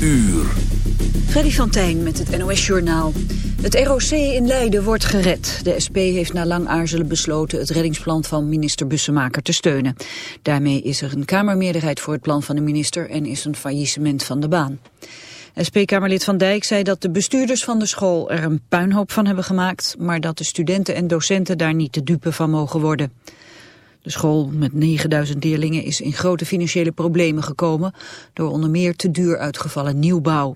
Uur. Freddy van Tijn met het NOS-journaal. Het ROC in Leiden wordt gered. De SP heeft na lang aarzelen besloten het reddingsplan van minister Bussemaker te steunen. Daarmee is er een kamermeerderheid voor het plan van de minister en is een faillissement van de baan. SP-Kamerlid Van Dijk zei dat de bestuurders van de school er een puinhoop van hebben gemaakt, maar dat de studenten en docenten daar niet de dupe van mogen worden. De school met 9000 leerlingen is in grote financiële problemen gekomen door onder meer te duur uitgevallen nieuwbouw.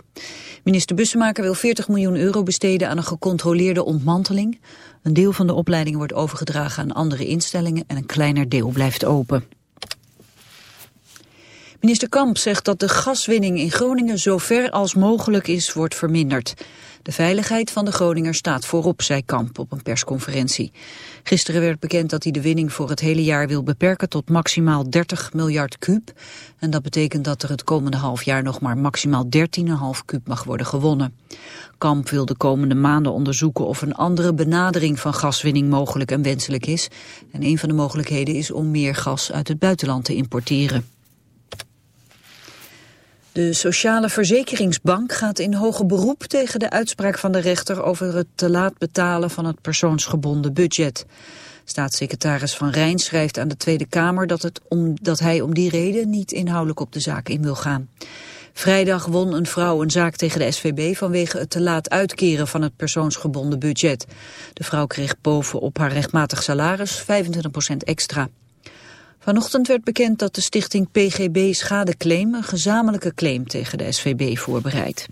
Minister Bussemaker wil 40 miljoen euro besteden aan een gecontroleerde ontmanteling. Een deel van de opleiding wordt overgedragen aan andere instellingen en een kleiner deel blijft open. Minister Kamp zegt dat de gaswinning in Groningen zo ver als mogelijk is wordt verminderd. De veiligheid van de Groninger staat voorop, zei Kamp op een persconferentie. Gisteren werd bekend dat hij de winning voor het hele jaar wil beperken tot maximaal 30 miljard kuub. En dat betekent dat er het komende half jaar nog maar maximaal 13,5 kuub mag worden gewonnen. Kamp wil de komende maanden onderzoeken of een andere benadering van gaswinning mogelijk en wenselijk is. En een van de mogelijkheden is om meer gas uit het buitenland te importeren. De Sociale Verzekeringsbank gaat in hoger beroep tegen de uitspraak van de rechter over het te laat betalen van het persoonsgebonden budget. Staatssecretaris Van Rijn schrijft aan de Tweede Kamer dat, het om, dat hij om die reden niet inhoudelijk op de zaak in wil gaan. Vrijdag won een vrouw een zaak tegen de SVB vanwege het te laat uitkeren van het persoonsgebonden budget. De vrouw kreeg bovenop haar rechtmatig salaris 25% extra. Vanochtend werd bekend dat de stichting PGB Schadeclaim een gezamenlijke claim tegen de SVB voorbereidt.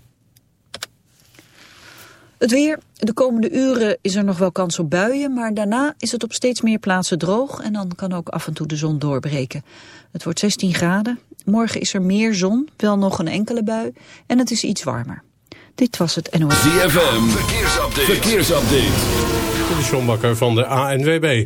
Het weer. De komende uren is er nog wel kans op buien, maar daarna is het op steeds meer plaatsen droog en dan kan ook af en toe de zon doorbreken. Het wordt 16 graden. Morgen is er meer zon, wel nog een enkele bui en het is iets warmer. Dit was het NOS. ZFM. Verkeersupdate. Verkeersupdate. De John Bakker van de ANWB.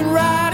can ride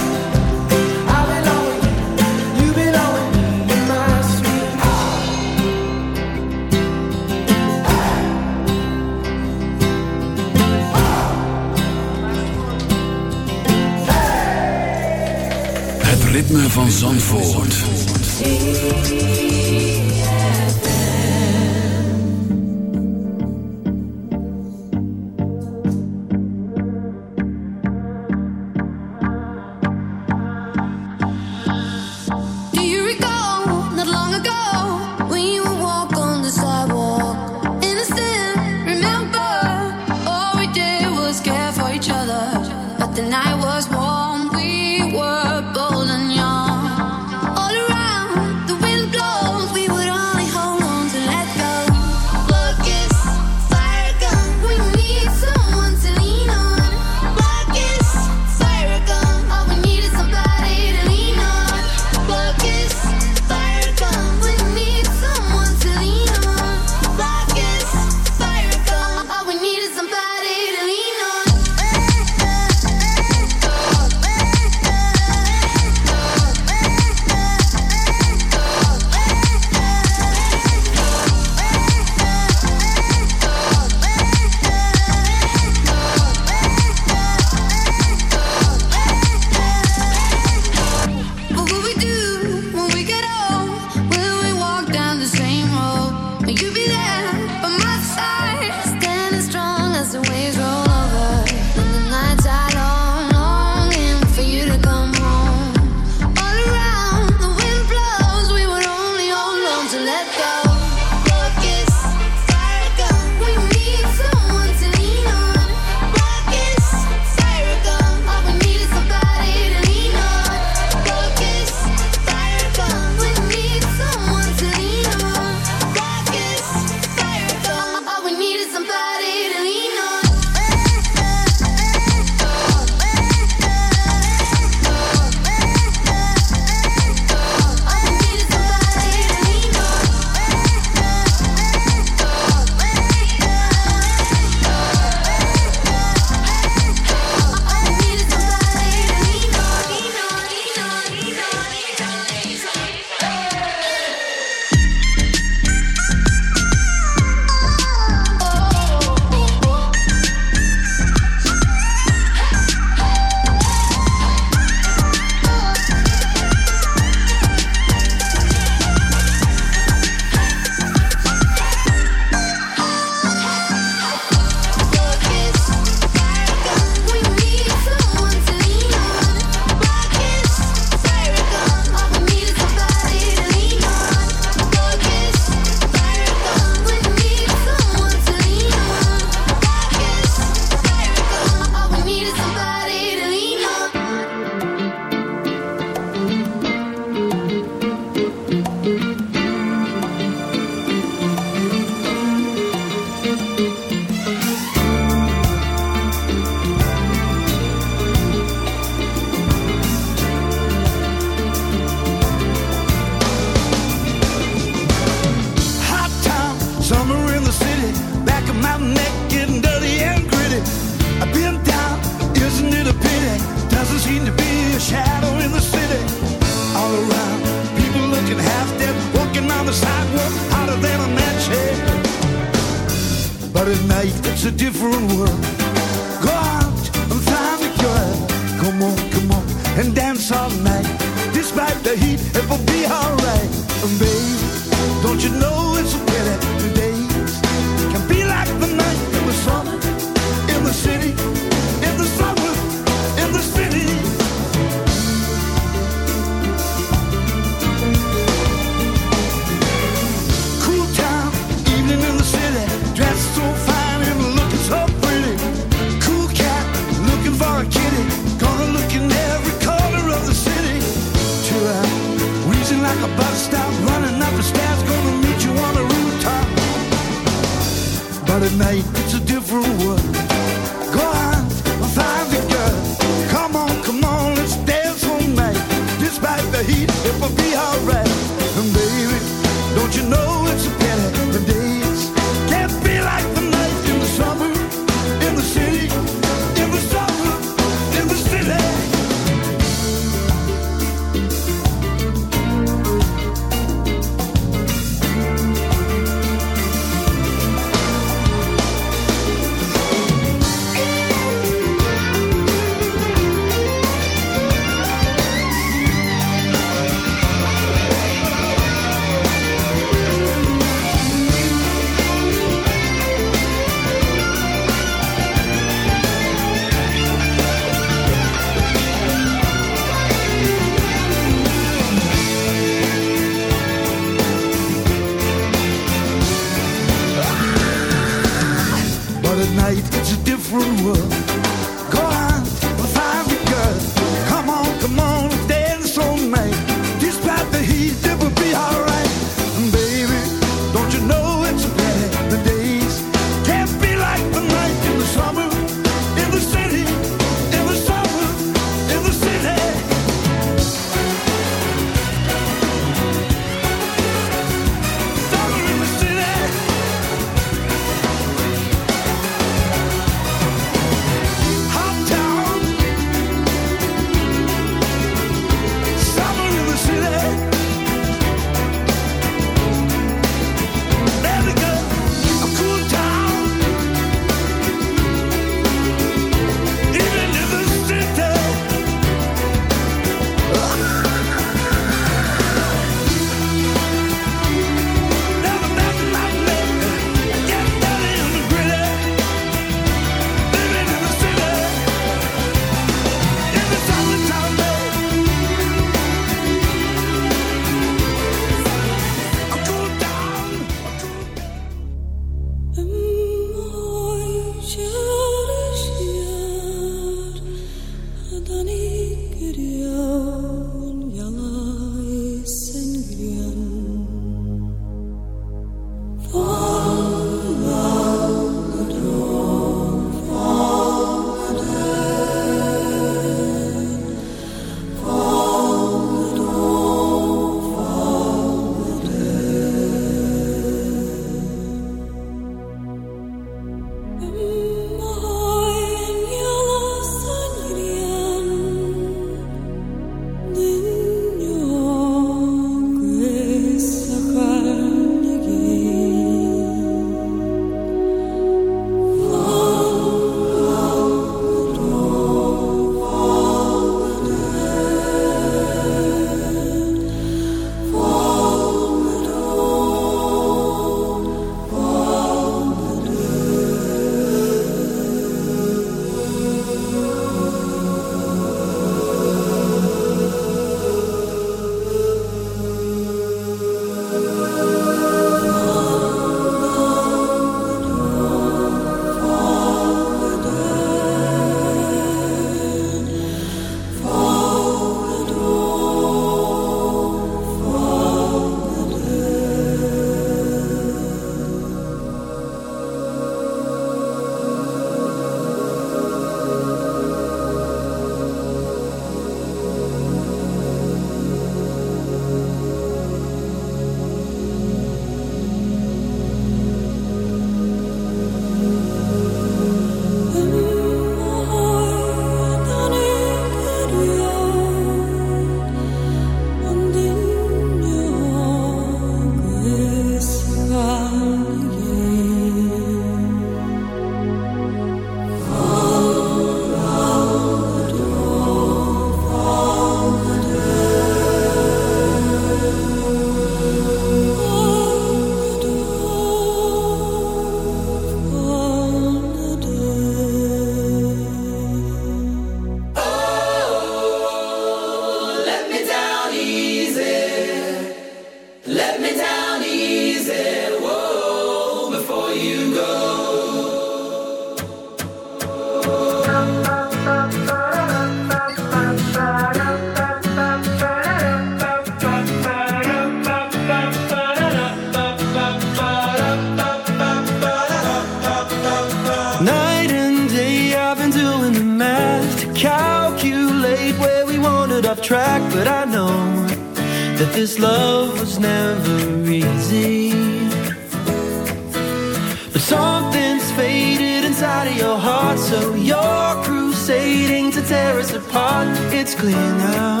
tear us apart. It's clear now.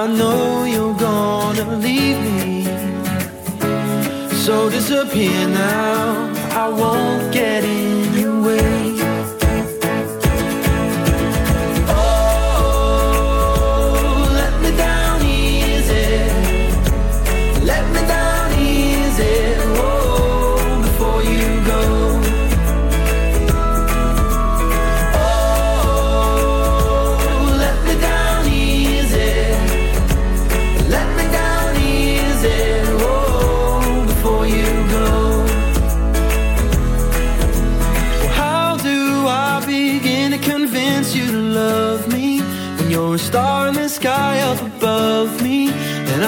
I know you're gonna leave me. So disappear now. I won't get in.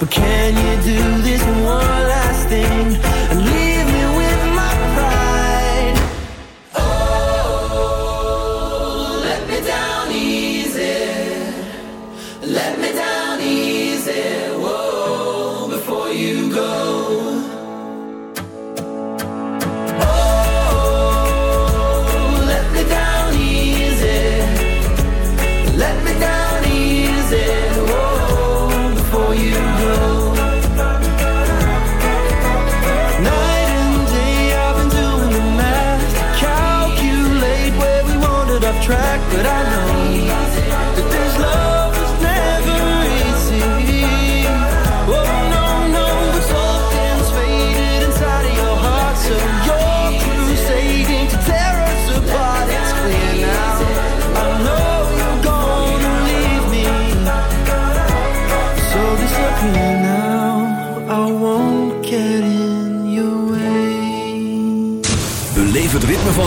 But can you do this?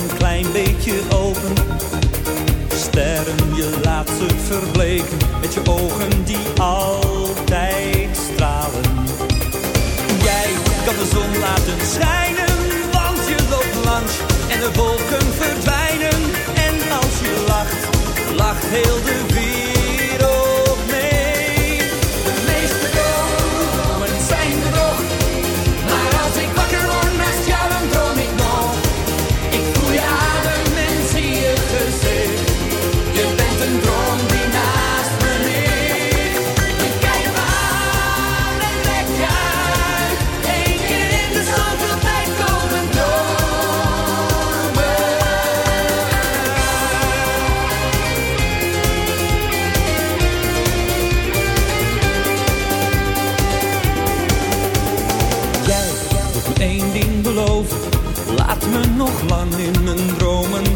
een klein beetje open. Sterren, je laat ze verbleken met je ogen die altijd stralen. Jij kan de zon laten schijnen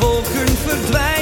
wolken verdwijnen.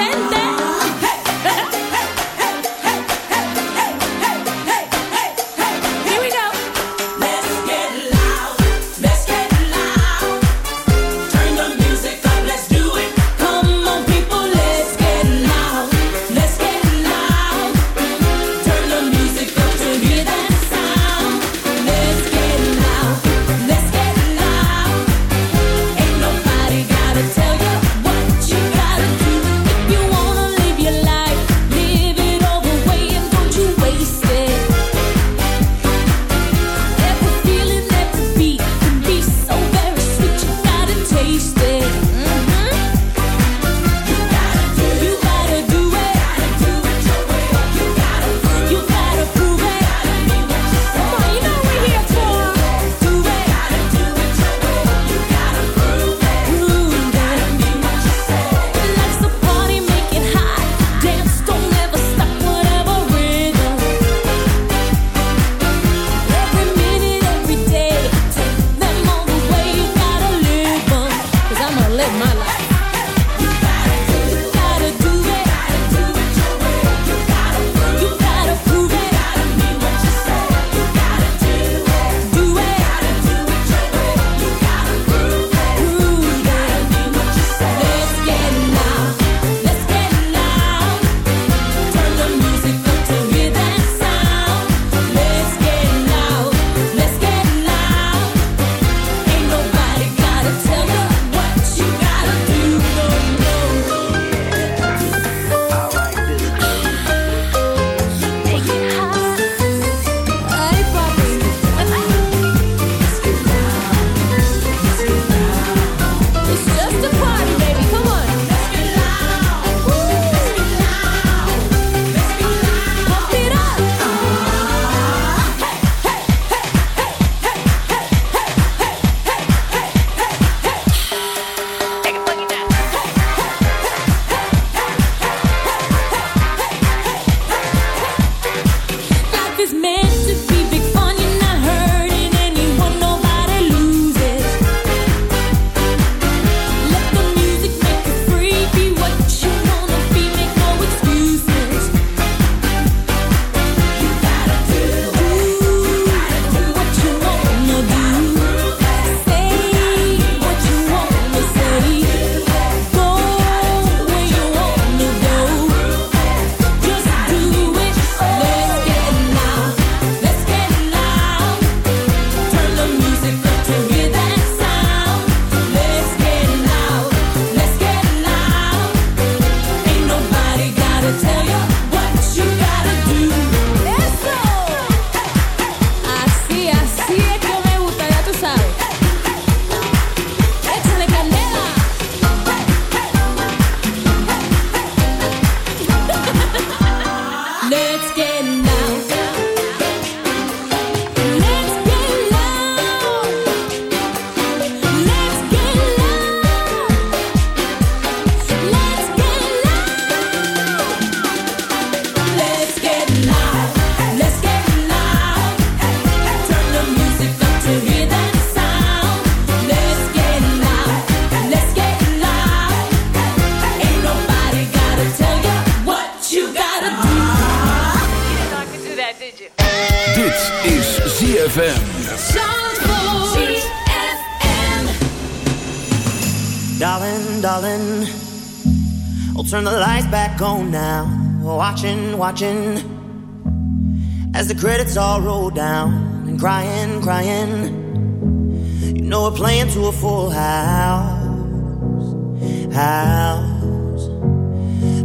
send ZFM. Darling, darling, I'll turn the lights back on now. Watching, watching, as the credits all roll down and crying, crying. You know we're playing to a full house, house.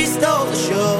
We stole the show.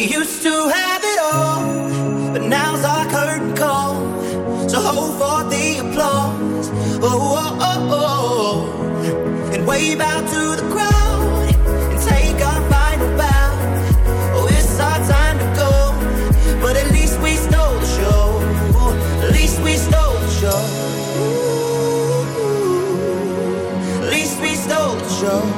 We used to have it all, but now's our curtain call. So hold for the applause. Oh, oh, oh, oh, oh. And wave out to the crowd and take our final bow. Oh, it's our time to go, but at least we stole the show. At least we stole the show. Ooh, at least we stole the show.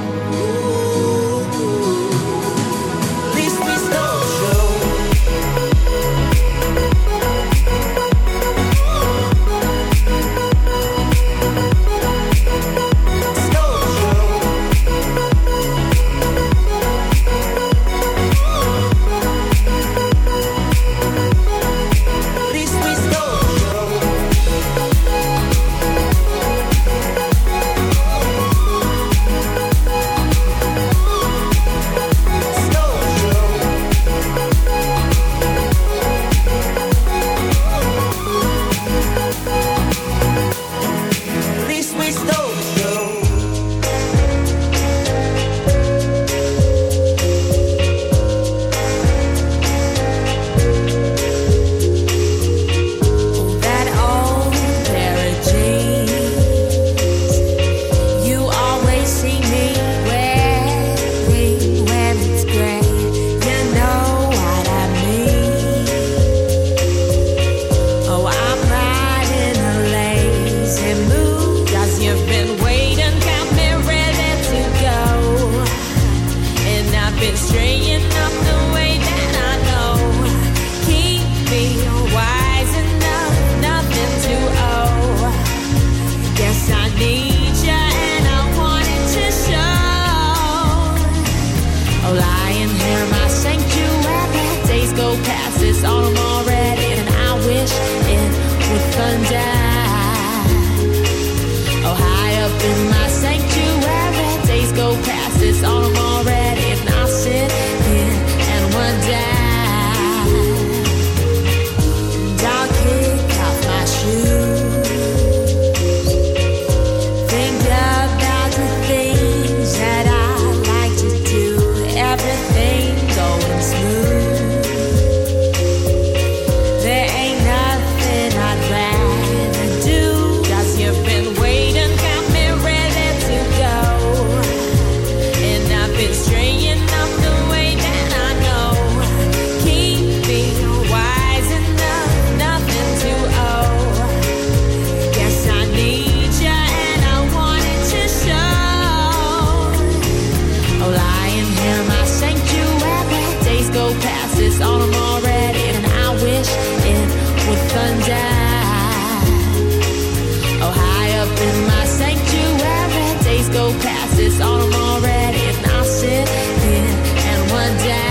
this autumn already, and I sit here and wonder.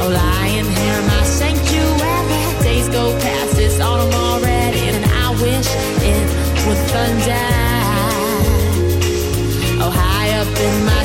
Oh, lying here, my sanctuary. Days go past this autumn already, and I wish it would thunder. Oh, high up in my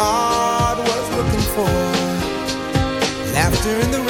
heart was looking for. Laughter in the rain.